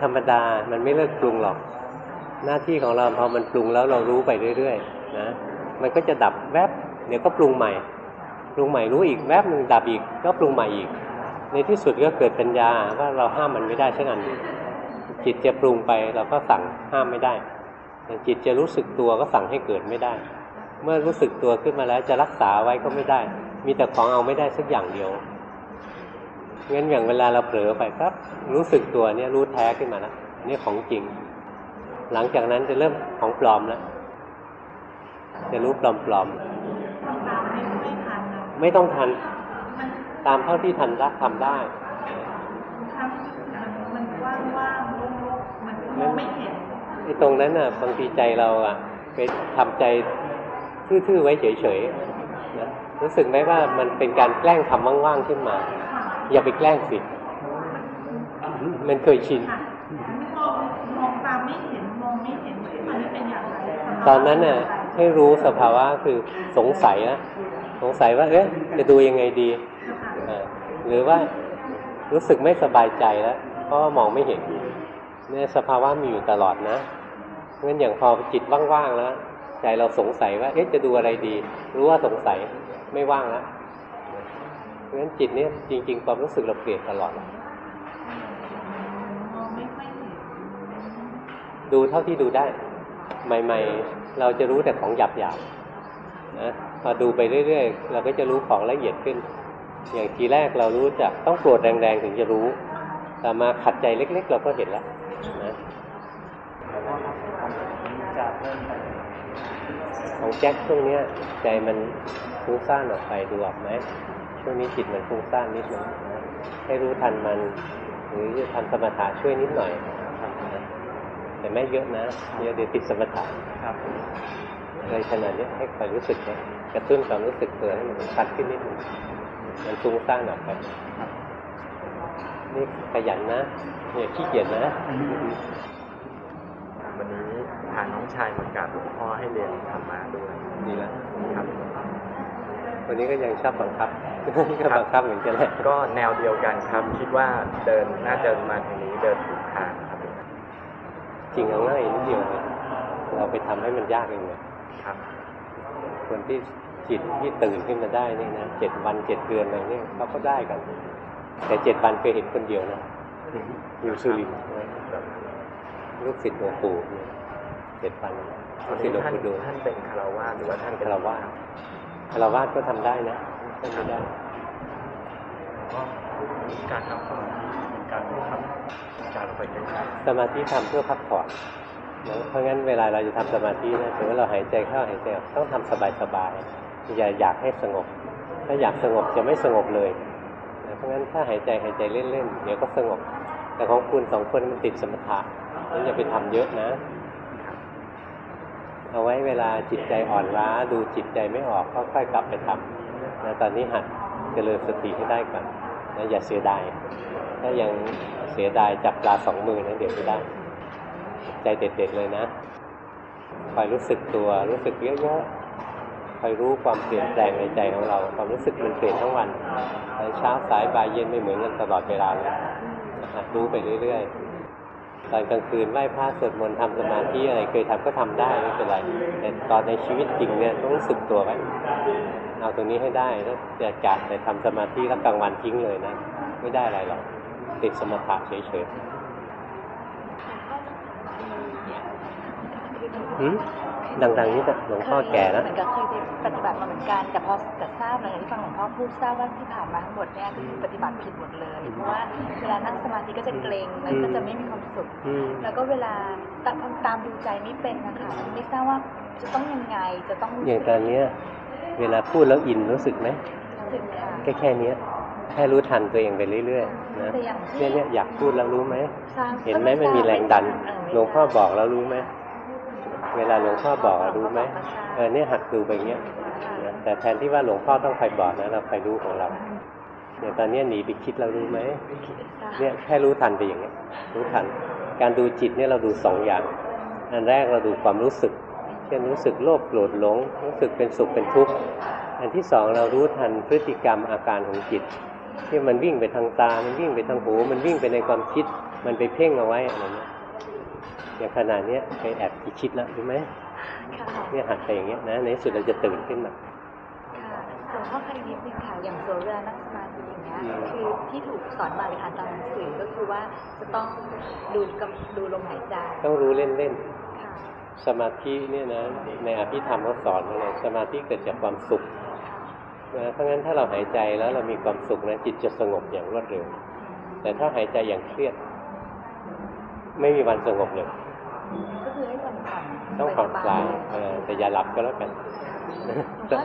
ธรรมดามันไม่เลิกปรุงหรอก หน้าที่ของเราพอมันปรุงแล้วเรารู้ไปเรื่อยๆนะมันก็จะดับแวบเดี๋ยวก็ปรุงใหม่ ปรุงใหม่รู้อีกแวบหนึ่งดับอีกก็ปรุงใหม่อีก ในที่สุดก็เกิดปัญญาว่าเราห้ามมันไม่ได้เช่นนั้นจิตจะปรุงไปเราก็สั่งห้ามไม่ได้จิตจะรู้สึกตัวก็สั่งให้เกิดไม่ได้ เมื่อรู้สึกตัวขึ้นมาแล้ว จะรักษาไว้ก็ไม่ได้ มีแต่ของเอาไม่ได้สักอย่างเดียวงั้นอย่างเวลาเราเผลอไปครับ รู้สึกตัวเนี่ยรู้แท้ขึ้นมาแล้วนี่ของจริง หลังจากนั้นจะเริ่มของปลอมแล้วจะรู้ปลอมปลอมไม่ต้องทัน ตามเท่าที่ทันรักทำได้มันว่างๆโล่งๆมันมองไม่เห็นไอ้ตรงนั้นน่ะบางทีใจเราอะไปทำใจ ทื่อๆไว้เฉยๆนะรู้สึกไหมว่ามันเป็นการแกล้งทำว่างๆขึ้นมา อย่าไปแกล้งสิมันเคยชินค่ะมองมองตามไม่เห็นมองไม่เห็นอันนี้เป็นอย่างไรตอนนั้นน่ะให้รู้สภาวะคือสงสัยนะสงสัยว่า เอ๊ะจะดูยังไงดีอ่าหรือว่ารู้สึกไม่สบายใจแล้วเพราะว่ามองไม่เห็นเนี่ยสภาวะมีอยู่ตลอดนะงั้นอย่างพอจิตว่างๆแล้ว ใจเราสงสัยว่า เอ๊ะจะดูอะไรดี รู้ว่าสงสัยไม่ว่างแล้วงั้นจิตเนี่ยจริง ๆ ความรู้สึกเราเปลี่ยนตลอดดูเท่าที่ดูได้ ใหม่ ๆ เราจะรู้แต่ของหยาบๆนะพอดูไปเรื่อย ๆ เราก็จะรู้ของละเอียดขึ้น อย่างทีแรกเรารู้จักต้องโกรธแรง ๆ ถึงจะรู้ แต่มาขัดใจเล็ก ๆ เราก็เห็นแล้วนะ ของแจ็คช่วงเนี้ยใจมันฟุ้งซ่านออกไปดูออกไหมช่วงนี้จิตมันฟุ้งซ่านนิดนึงนะให้รู้ทันมัน หรือจะทำสมถะช่วยนิดหน่อยนะแต่ไม่เยอะนะเยอะเดี๋ยวติดสมถะครับเลยขนาดนี้ให้คอยรู้สึกนะกระตุ้นความรู้สึกตัวให้มันชัดขึ้นนิดนึงมันฟุ้งซ่านออกไปนี่ขยันนะอย่าขี้เกียจนะ วันนี้พาน้องชายมากราบหลวงพ่อให้เรียนธรรมะด้วยดีแล้วครับวันนี้ก็ยังชอบบังคับก็บังคับเหมือนกันแหละก็แนวเดียวกันครับ คิดว่าเดินน่าจะมาทางนี้เดินถูกทางครับ จริงเอาง่ายนิดเดียวเลยเราไปทำให้มันยากเองเลยครับคนที่จิตที่ตื่นขึ้นมาได้นี่นะเจ็ดวันเจ็ดเดือนอะไรเนี่ยเขาก็ได้กัน แต่เจ็ดวันเคยเห็นคนเดียวนะอยู่สุรินทร์ ลูกศิษย์หลวงปู่เนี่ยเจ็ดวันตลูอนกศิษนี้ย์หลวงท่านปู่ดูท่านเป็นคารวะหรือว่าท่านเป็นคารวะคารวาสก็ทำได้นะไม่ไม่ได้การทำสมาธิเป็นการทำการไปเรื่อยสมาธิทำเพื่อพักผ่อนนะเพราะงั้นเวลาเราจะทำสมาธินะถึงว่าเราหายใจเข้าหายใจออกต้องทำสบายๆอย่าอยากให้สงบ ถ้าอยากสงบจะไม่สงบเลยนะเพราะงั้นถ้าหายใจหายใจเล่นๆเดี๋ยวก็สงบ แต่ของคุณสองคนมันติดสมถะั้นอย่าไปทำเยอะนะเอาไว้เวลาจิตใจอ่อนล้าดูจิตใจไม่ออกก็ค่อยกลับไปทำนะตอนนี้หัดเจริญสติให้ได้ก่อนนะอย่าเสียดายถ้ายังเสียดายจับปลาสองมือนะเดี๋ยวไม่ได้ ใจเด็ดๆเลยนะคอยรู้สึกตัวรู้สึกเยอะๆคอยรู้ความเปลี่ยนแปลงในใจของเรา ความรู้สึกมันเปลี่ยนทั้งวันเช้าสายบ่ายเย็นไม่เหมือนกันตลอดเวลาเลยนะครับรู้ไปเรื่อยๆ ตอนกลางคืนไหว้พระสวดมนต์ทำสมาธิอะไรเคยทำก็ทำได้ไม่เป็นไร แต่ตอนในชีวิตจริงเนี่ยต้องรู้สึกตัวไว้เอาตรงนี้ให้ได้แล้วจะจัดแต่ทำสมาธิแล้วกลางวันทิ้งเลยนะ ไม่ได้อะไรหรอกติดสมถะเฉยๆหืม ดังๆนี่หลวงพ่อแก่แล้วเหมือนกับเคยปฏิบัติมาเหมือนกันแต่พอแต่ทราบหลังจากที่ฟังหลวงพ่อพูดทราบว่าที่ผ่านมาทั้งหมดเนี่ยคือปฏิบัติผิดหมดเลยเพราะว่าเวลานั่งสมาธิก็จะเกรงแล้วก็จะไม่มีความสุขอืมแล้วก็เวลาตามตามดูใจไม่เป็นนะคะไม่ทราบว่าจะต้องยังไงจะต้องรู้อย่างสึกตอนเนี้ยเวลาพูดแล้วอินรู้สึกไหมรู้สึกค่ะแค่แค่เนี้ยแค่รู้ทันตัวเองไปเรื่อยๆนะแต่อย่างที่เนี่ยเนี่ยอยากพูดแล้วรู้ไหมทราบเห็นไหมมันมีแรงดันเออไม่หลวงพ่อทราบอกแล้วรู้ไหม เวลาหลวงพ่อบอกอะรู้ไหมเออเนี่ยหัดดูไปเงี้ยนะแต่แทนที่ว่าหลวงพ่อต้องคอยบอกนะเราคอยรู้ของเราเนี่ยตอนเนี้ยหนีไปคิดเรารู้ไหมเนี่ยแค่รู้ทันไปอย่างเงี้ยรู้ทัน การดูจิตเนี่ยเราดูสองอย่าง อันแรกเราดูความรู้สึก เช่นรู้สึกโลภโกรธหลง รู้สึกเป็นสุขเป็นทุกข์อันที่สองเรารู้ทันพฤติกรรมอาการของจิตที่มันวิ่งไปทางตา มันวิ่งไปทางหู มันวิ่งไปในความคิด มันไปเพ่งเอาไว้อะไรเงี้ย อย่างขนาดเนี้ยไปแอบคิดแล้วรู้ไหมค่ะเนี่ยหัดไปอย่างเงี้ยนะในที่สุดเราจะตื่นขึ้นมาค่ะหลวงพ่อเคยนิดนึงค่ะอย่างโซเวลานั่งสมาธิอย่างเงี้ยอืมคือที่ถูกสอนมาหรืออ่านตามหนังสือก็คือว่าจะต้องดูกำดูลมหายใจต้องรู้เล่นค่ะๆสมาธิเนี่ยนะในอภิธรรมเขาสอนมาเลยสมาธิเกิดจากความสุขนะเพราะงั้นถ้าเราหายใจแล้วเรามีความสุขนะจิตจะสงบอย่างรวดเร็ว แต่ถ้าหายใจอย่างเครียด ไม่มีวันสงบเลย ก็คือให้ผ่อนผ่อนต้องผ่อนคลายเออแต่อย่าหลับก็แล้วกัน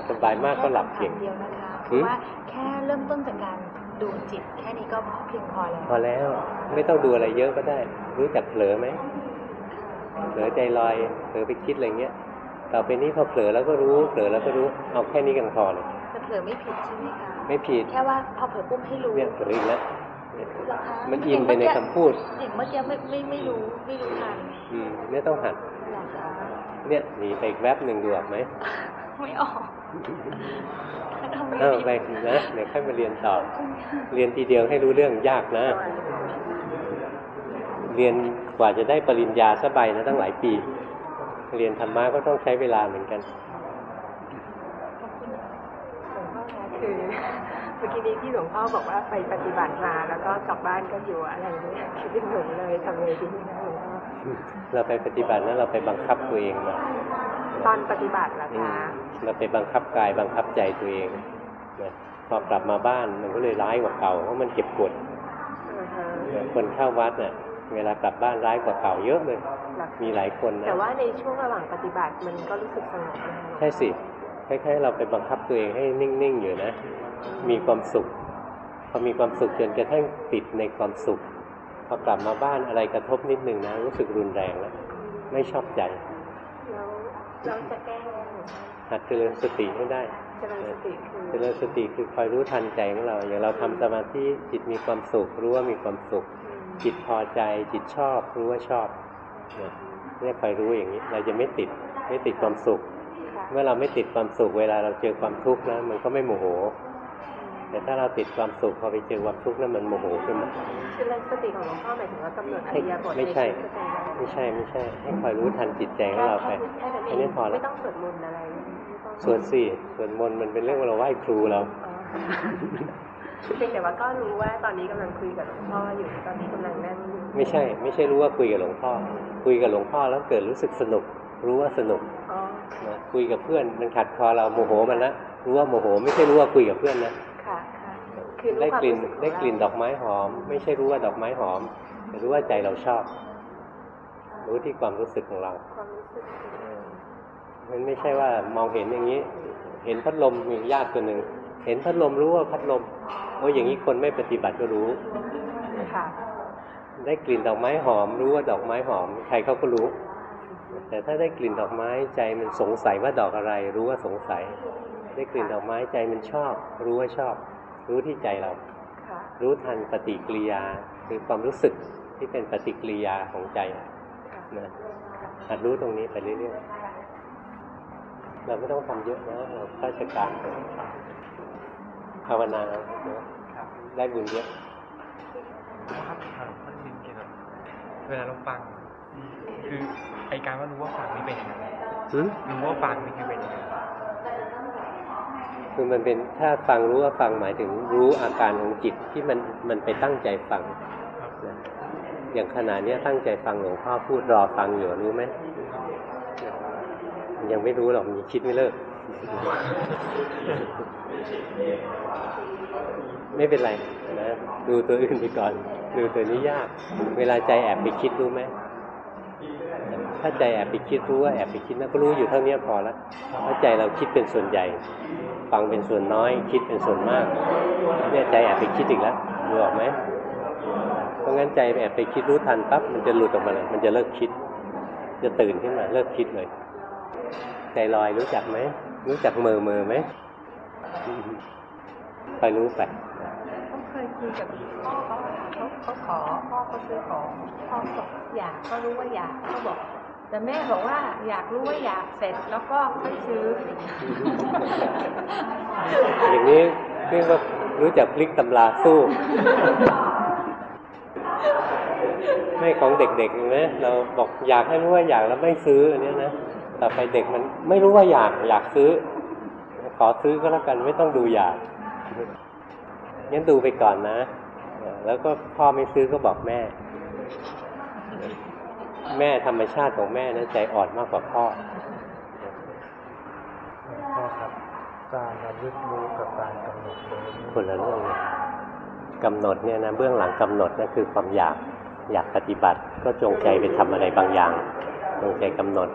สบายมากก็หลับเก่งเดียวนะคะหืคือมว่าแค่เริ่มต้นจากการดูจิต แค่นี้ก็เพียงพอแล้วพอแล้วไม่ต้องดูอะไรเยอะก็ได้ รู้จักเผลอไหมเผลอใจลอยเผลอไปคิดอะไรเงี้ยต่อไปนี้พอเผลอแล้วก็รู้เผลอแล้วก็รู้เอาแค่นี้กันพอเลยจะเผลอไม่ผิดใช่ไหมคะไม่ผิดแค่ว่าพอเผลอปุ๊บให้รู้เนี่ยเผลออีกแล้วเหรอคะ มันอินไปในคำพูดอย่างเมื่อกี้ไม่ไม่ไม่รู้ไม่รู้ทันอืมเนี่ยต้องหัดเหรอคะเนี่ยหนีไปอีกแวบหนึ่งดูออกไหมไม่ออกทำไม่เอาดีไปนะเดี๋ยวค่อยมาเรียนต่อ เรียนทีเดียวให้รู้เรื่องยากนะ เรียนกว่าจะได้ปริญญาสบายนะตั้งหลายปี เรียนธรรมะก็ต้องใช้เวลาเหมือนกันหลวงพ่อคะคือ เมื่อกี้นี้ที่หลวงพ่อบอกว่าไปปฏิบัติมาแล้วก็กลับบ้านก็อยู่อะไรเนี่ยคิดถึงหนูเลยทำไงดีนะหลวงพ่อเราไปปฏิบัตินั้นเราไปบังคับตัวเองมาตอนปฏิบัติล่ะอืมคะเราไปบังคับกายบังคับใจตัวเองนะพอกลับมาบ้านมันก็เลยร้ายกว่าเก่าเพราะมันเก็บกดอือฮะคนเข้าวัดเนี่ยเวลากลับบ้านร้ายกว่าเก่าเยอะเลยหลักมีหลายคนนะแต่ว่าในช่วงระหว่างปฏิบัติมันก็รู้สึกสงบนะคะใช่สิคล้ายๆเราไปบังคับตัวเองให้นิ่งๆอยู่นะ มีความสุขพอมีความสุขจนกระทั่งติดในความสุขพอกลับมาบ้านอะไรกระทบนิดนึงนะรู้สึกรุนแรงแล้วไม่ชอบใจแล้วเราจะแก้ยังไงหลวงพ่อหัดเจริญสติให้ได้เจริญสติคือเจริญสติคือคอยรู้ทันใจของเรา อย่างเราทำสมาธิจิตมีความสุขรู้ว่ามีความสุข จิตพอใจจิตชอบรู้ว่าชอบเนี่ยเนี่ยคอยรู้อย่างนี้ เราจะไม่ติดไม่ติดความสุขค่ะเมื่อเราไม่ติดความสุขเวลาเราเจอความทุกข์นะมันก็ไม่โมโห แต่ถ้าเราติดความสุขพอไปเจอความทุกข์นั้นมันโมโหขึ้นมาเจริญสติของหลวงพ่อหมายถึงว่ากำหนดอริยบทไม่ใช่นชีวิตประจำวันไม่ใช่ไม่ใช่ ให้คอยรู้ทันจิตใจของเราไปแค่นั้นอัเอนนี้งพอแล้ไม่วต้องสวดมนต์อะไรไม่ต้องส่วนสี่ส่วนมนต์มันเป็นเรื่องเราไหว้ครูเราอ๋อเพียงแต่ว่าก็รู้ว่าตอนนี้กำลังคุยกับหลวงพ่ออยู่ตอนนี้กำลังนั่งอยู่ไม่ใช่ ไม่ใช่รู้ว่าคุยกับหลวงพ่อ คุยกับหลวงพ่อแล้วเกิดรู้สึกสนุก รู้ว่าสนุกอ๋อนะคุยกับเพื่อนมันขัดคอเราโมโหมันละรู้ว่าโมโห ไม่ใช่รู้ว่าคุยกับเพื่อนนะ ค่ะค่ะคือรู้ได้ความกลิ่นรู้สึของได้กลิ่นเราดอกไม้หอม ไม่ใช่รู้ว่าดอกไม้หอม แต่รู้ว่าใจเราชอบ รู้ที่ความรู้สึกของเราความรู้สึกมันไม่ใช่ว่ามองเห็นอย่างนี้ เห็นพัดลมมีญาติคนหนึ่งเห็นพัดลมรู้ว่าพัดลมโอ้ยอย่างนี้คนไม่ปฏิบัติก็รู้ค่ะได้กลิ่นดอกไม้หอม รู้ว่าดอกไม้หอม ใครเขาก็รู้ แต่ถ้าได้กลิ่นดอกไม้ใจมันสงสัยว่าดอกอะไร รู้ว่าสงสัย ได้กลิ่นดอกไม้ใจมันชอบ รู้ว่าชอบ รู้ที่ใจเราค่ะรู้ทันปฏิกิริยาคือความรู้สึกที่เป็นปฏิกิริยาของใจค่ะนะหัดรู้ตรงนี้ไปเรื่อยๆเราไม่ต้องทำเยอะนะเราข้าราชการภาวนานะได้บุญเยอะครับถามข้อนึงเกี่ยวกับเวลาเราฟัง คือไอการว่ารู้ว่าฟังนี่เป็นยังไงหืมรู้ว่าฟังนี่คือเป็นยังไง คือมันเป็นถ้าฟังรู้ว่าฟังหมายถึงรู้อาการของจิตที่มันมันไปตั้งใจฟังนะอย่างขณะนี้ตั้งใจฟังหลวงพ่อพูดรอฟังอยู่รู้ไหมยังไม่รู้หรอกมีคิดไม่เลิก ไม่เป็นไรนะดูตัวอื่นไปก่อน ดูตัวนี้ยาก เวลาใจแอบไปคิดรู้ไหม ถ้าใจแอบไปคิดรู้ว่าแอบไปคิดนะก็รู้อยู่เท่านี้พอแล้วเพราะใจเราคิดเป็นส่วนใหญ่ ฟังเป็นส่วนน้อย คิดเป็นส่วนมาก เนี่ยใจแอบไปคิดอีกแล้วดูออกไหมเพราะงั้นใจแอบไปคิดรู้ทันปั๊บมันจะหลุดออกมาเลย มันจะเลิกคิด จะตื่นขึ้นมาเลิกคิดเลย ใจลอยรู้จักไหมรู้จักเมอเมอไหมคอยรู้ไปเขาเคยคุยกับพ่อเขาอะค่ะเขาเขาขอพ่อเขาซื้อของพ่อบอกอยากก็รู้ว่าอยากเขาบอก แต่แม่บอกว่าอยากรู้ว่าอยากเสร็จแล้วก็ค่อยซื้อ อย่างนี้เรียกว่ารู้จักพลิกตำราสู้ ไม่ของเด็กๆนะเราบอกอยากให้รู้ว่าอยากแล้วไม่ซื้ออันนี้นะแต่ไปเด็กมันไม่รู้ว่าอยากอยากซื้อ ขอซื้อก็แล้วกันไม่ต้องดูอยากงั้นดูไปก่อนนะ แล้วก็พ่อไม่ซื้อก็บอกแม่ แม่ธรรมชาติของแม่นะใจอ่อนมากกว่าพ่อพ่อครับการระลึกรู้กับการกำหนดรู้คนละเรื่องเลยกำหนดเนี่ยนะเบื้องหลังกำหนดนั่นคือความอยากอยากปฏิบัติ ก็จงใจไปทำอะไรบางอย่างจงใจกำหนด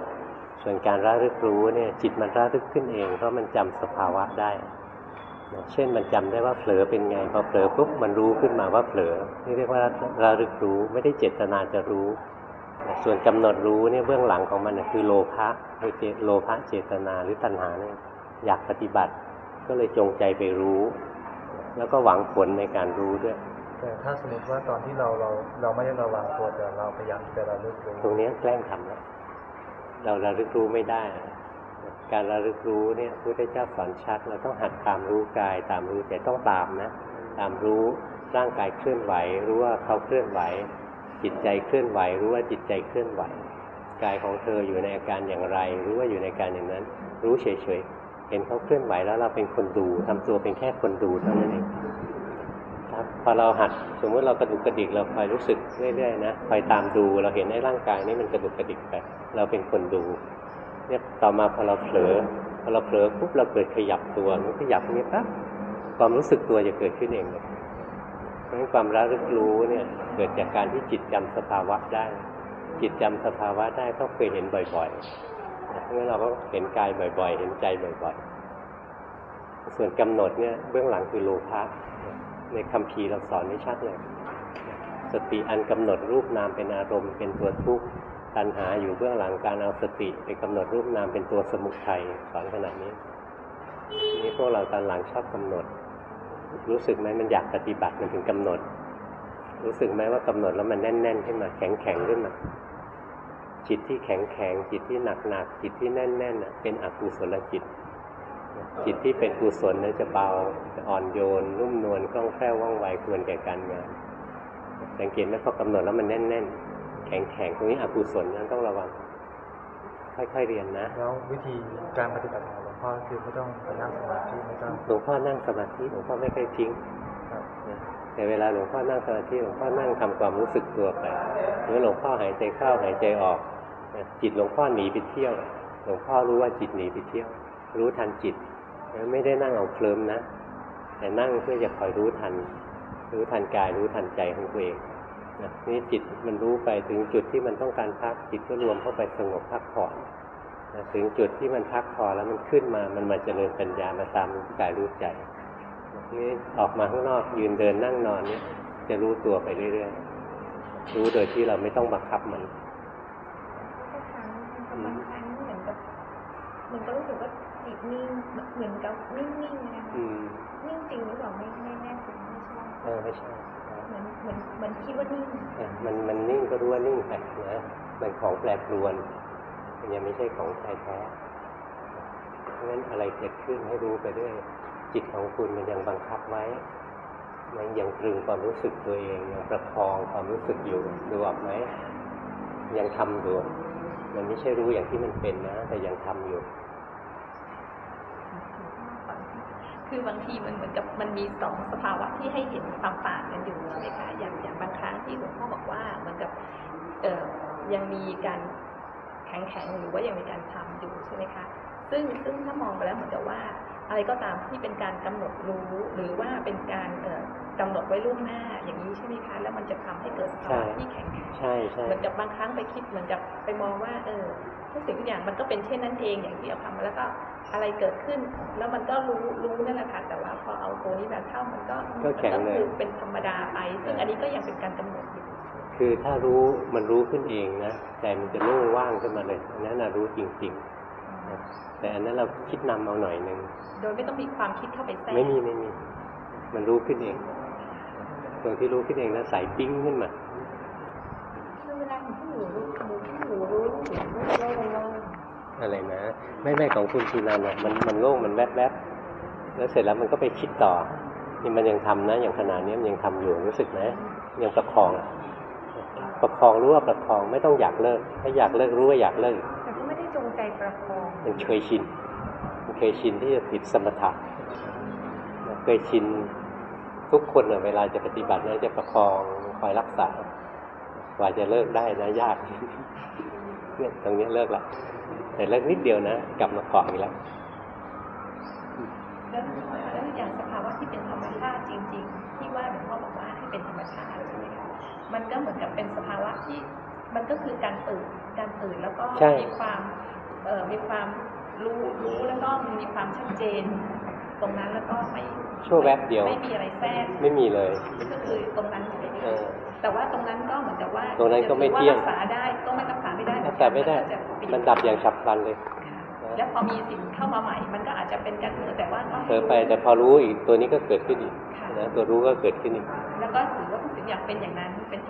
ส่วนการระลึกรู้เนี่ยจิตมันระลึกขึ้นเองเพราะมันจำสภาวะได้นะเช่นมันจำได้ว่าเผลอเป็นไงพอเผลอปุ๊บมันรู้ขึ้นมาว่าเผลอนี่เรียกว่าระลึกรู้ไม่ได้เจตนาจะรู้นะ ส่วนกำหนดรู้เนี่ยเบื้องหลังของมันนะคือโลภะคือเจโลภะเจตนาหรือตัณหาเนี่ยอยากปฏิบัติก็เลยจงใจไปรู้ แล้วก็หวังผลในการรู้ด้วยแต่ถ้าสมมติว่าตอนที่เราเราเราไม่ได้ระวังตัวแต่เราพยายามจะระลึกรู้ตรงเนี้ยแกล้งทำแล้วเราระลึกรู้ไม่ได้ การระลึกรู้เนี่ยพระพุทธเจ้าสอนชัด เราต้องหัดตามรู้กายตามรู้ใจต้องตามนะ ตามรู้ร่างกายเคลื่อนไหว รู้ว่าเขาเคลื่อนไหว จิตใจเคลื่อนไหว รู้ว่าจิตใจเคลื่อนไหว กายของเธออยู่ในอาการอย่างไร รู้ว่าอยู่ในอาการอย่างนั้น รู้เฉยๆ เห็นเขาเคลื่อนไหวแล้วเราเป็นคนดูทำตัวเป็นแค่คนดูเท่านั้นเองครับพอเราหัดสมมติเรากระดุกกระดิกเราคอยรู้สึกเรื่อยๆนะคอยตามดูเราเห็นในร่างกายนี่มันกระดุกกระดิกไปเราเป็นคนดูเนี่ยต่อมาพอเราเผลอพอเราเผลอปุ๊บเราเกิดขยับตัวมันขยับนี้ปั๊บความรู้สึกตัวจะเกิดขึ้นเองเลย ราะฉะนั้นความระลึกรู้เนี่ยเกิดจากการที่จิตจำสภาวะได้ จิตจำสภาวะได้ต้องเคยเห็นบ่อยๆเพราะงั้นเราก็เห็นกายบ่อย ๆ เห็นใจบ่อยๆ ส่วนกำหนดเนี่ยเบื้องหลังคือโลภะในคำพีเราสอนไว้ชัดเลย สติอันกำหนดรูปนามเป็นอารมณ์เป็นตัวทุกข์ตัณหาอยู่เบื้องหลังการเอาสติไปกำหนดรูปนามเป็นตัวสมุทัยสอนขนาดนี้นี่พวกเราตอนหลังชอบกำหนด รู้สึกไหมมันอยากปฏิบัติมันถึงกำหนด รู้สึกไหมว่ากำหนดแล้วมันแน่น ๆ ขึ้นมาแข็งแข็งๆขึ้นมาจิตที่แข็งแข็งๆจิตที่หนักหนักๆจิตที่แน่นๆน่ะเป็นอกุศลจิต จิตที่เป็นกุศลนั้นจะเบาจะอ่อนโยนนุ่มนวลคล่องแคล่วว่องไวควรแก่การงานสังเกตไหมพอกำหนดแล้วมันแน่นๆแข็งๆตรงนี้อกุศลนั้นต้องระวัง ค่อยๆเรียนนะ แล้ววิธีการปฏิบัติของ พ่อคือไม่ต้องไปนั่งสมาธิไม่ต้องหลวงพ่อนั่งสมาธิหลวงพ่อไม่เคยทิ้งครับนะแต่เวลาหลวงพ่อนั่งสมาธิหลวงพ่อนั่งทำความรู้สึกตัวไปหรือหลวงพ่อหายใจเข้าหายใจออกนะจิตหลวงพ่อหนีไปเที่ยว หลวงพ่อรู้ว่าจิตหนีไปเที่ยว รู้ทันจิตไม่ได้นั่งเอาเคลิมนะ แต่นั่งเพื่อจะคอยรู้ทัน รู้ทันกายรู้ทันใจของตัวเองนะนี่จิตมันรู้ไปถึงจุดที่มันต้องการพักจิตก็รวมเข้าไปสงบพักผ่อนนะ ถึงจุดที่มันพักพอแล้วมันขึ้นมา มันมาเจริญปัญญามาตามรู้กายรู้ใจนี่ออกมาข้างนอกยืนเดินนั่งนอนเนี่ยจะรู้ตัวไปเรื่อยๆ รู้โดยที่เราไม่ต้องบังคับมันบางครั้งเหมือนกับมันก็รู้สึกว่าจิตนิ่งเหมือนกับนิ่งๆนะคะอืมนิ่งจริงหรือเปล่าไม่ไม่แน่ใจไม่ใช่เออไม่ใช่เหมือนเหมือนเหมือนคิดว่านิ่งเออมันมันนิ่งก็รู้ว่านิ่งไปนะมันของแปรปรวน มันยังไม่ใช่ของแท้แท้เพราะฉะนั้นอะไรเกิดขึ้นให้รู้ไปเรื่อยจิตของคุณมันยังบังคับไว้มันยังตรึงความรู้สึกตัวเองยังประคองความรู้สึกอยู่ดูออกไหมยังทำอยู่มันไม่ใช่รู้อย่างที่มันเป็นนะ แต่ยังทำอยู่ คือบางทีมันเหมือนกับมันมีสองสภาวะที่ให้เห็นความต่างกันอยู่ใช่ไหมคะอย่างอย่างบางครั้งที่หลวงพ่อบอกว่าเหมือนกับเอ่อยังมีการ ข็งแข็งๆหรือว่ายังมีการทำอยู่ใช่ไหมคะซึ่งซึ่งถ้ามองไปแล้วเหมือนกับว่า อะไรก็ตามที่เป็นการกำหนดรู้หรือว่าเป็นการเอ่อกำหนดไว้ล่วงหน้าอย่างนี้ใช่ไหมคะ แล้วมันจะทำให้เกิดสภาวะใช่ที่แข็งแข็งใช่ใช่เหมือนกับบางครั้งไปคิดเหมือนกับไปมองว่าเออทุกสิ่งทุกอย่างมันก็เป็นเช่นนั้นเองอย่างที่เอาทำมาแล้วก็อะไรเกิดขึ้น แล้วมันก็รู้รู้นั่นแหละค่ะแต่ว่าพอเอาตัวนี้แบบเข้ามันก็ก็แข็งมันเลยคือเป็นธรรมดาไป ซึ่งอันนี้ก็ยังเป็นการกำหนดอยู่ คือถ้ารู้มันรู้ขึ้นเองนะใจมันจะโล่งว่างขึ้นมาเลยอันนั้นนะรู้จริงๆนะแต่อันนั้นเราคิดนำเอาหน่อยหนึ่งโดยไม่ต้องมีความคิดเข้าไปแทรกไม่มีไม่มี มันรู้ขึ้นเองตรงที่รู้ขึ้นเองนะใสปิ้งขึ้นมาคือเวลาของที่หนูรู้รู้ขึ้นหนูรู้หนูไม่ได้เลยว่าอะไรนะไม่ไม่ของคุณสุนันท์อะมันมันโล่งมันแวบแวบๆแล้วเสร็จแล้วมันก็ไปคิดต่อนี่มันยังทำนะ อย่างขนาดนี้มันยังทำอยู่รู้สึกนะยังประคองอะ ประคองรู้ว่าประคองไม่ต้องอยากเลิก ถ้าอยากเลิกรู้ว่าอยากเลิกแต่ก็ไม่ได้จงใจประคองมันเคยชินมันเคยชินที่จะติดสมถะเคยชินทุกคนอะเวลาจะปฏิบัตินะจะประคองคอยรักษากว่าจะเลิกได้นะยากเนี่ยตรงนี้เลิกละแต่เลิกนิดเดียวนะ กลับมาเกาะอีกแล้ว มันก็เหมือนกับเป็นสภาวะที่ มันก็คือการตื่นการตื่นแล้วก็ใช่มีความเอ่อมีความรู้รู้แล้วก็มีความชัดเจน ตรงนั้นแล้วก็ไม่ชั่วแวบเดียวไม่มีอะไรแทรกไม่มีเลยก็คือตรงนั้นใช่ไหมเอคะอแต่ว่าตรงนั้นก็เหมือนกับว่าตรงนั้นก็ไม่เที่ยงจะถือว่ารักษาได้ก็ไม่รักษาไม่ได้รักษาไม่ได้นก็จะเปลี่ยมันดับอย่างฉับพลันเลยค่ะแล้วพอมีสิ่งเข้ามาใหม่ มันก็อาจจะเป็นการเผลอแต่ว่าก็ให้เผลอไปแต่พอรู้อีกตัวนี้ก็เกิดขึ้นอีกค่ะนะตัวรู้ก็เกิดขึ้นอีกแล้วก็ถือว่าทุกสิ่งอย่างเป็นอย่างนั้นเป็น